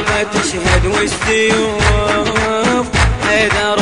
ما تشهد والسيوف حيدر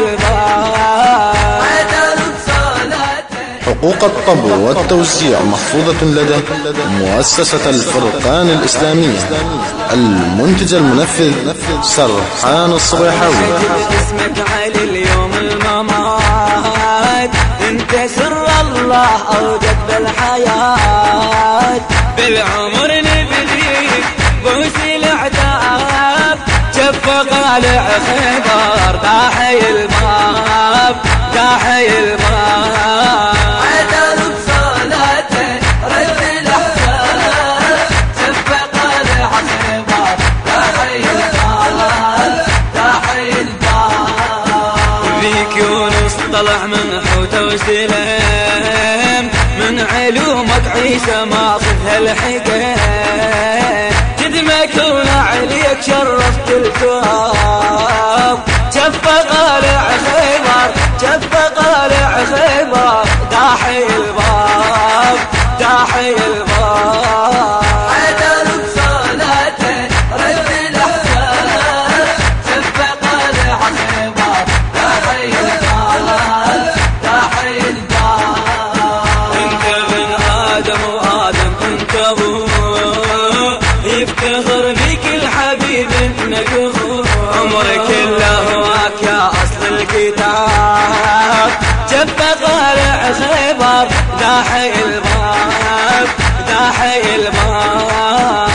حقوق الطبع والتوزيع محفوظة لدى مؤسسة الفرقان الإسلامية المنتج المنفذ سرحان الصبيحاوي. اسمك علي اليوم الممات انت سر الله اوجد بالحياة بالعمر نبديك بوسي الاعداء شفق طالع خبر داحي وسلام. من علومك عيسى ما صدها الحكام جدمك عليك شرفت الكرام جف يفتخر بك الحبيب انك عمرك كله هواك يا أصل الكتاب. جف طالع خيبر داحي الباب داحي الباب.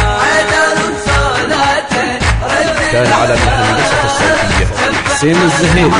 كان على الهندسة الصوتية حسين الزهيري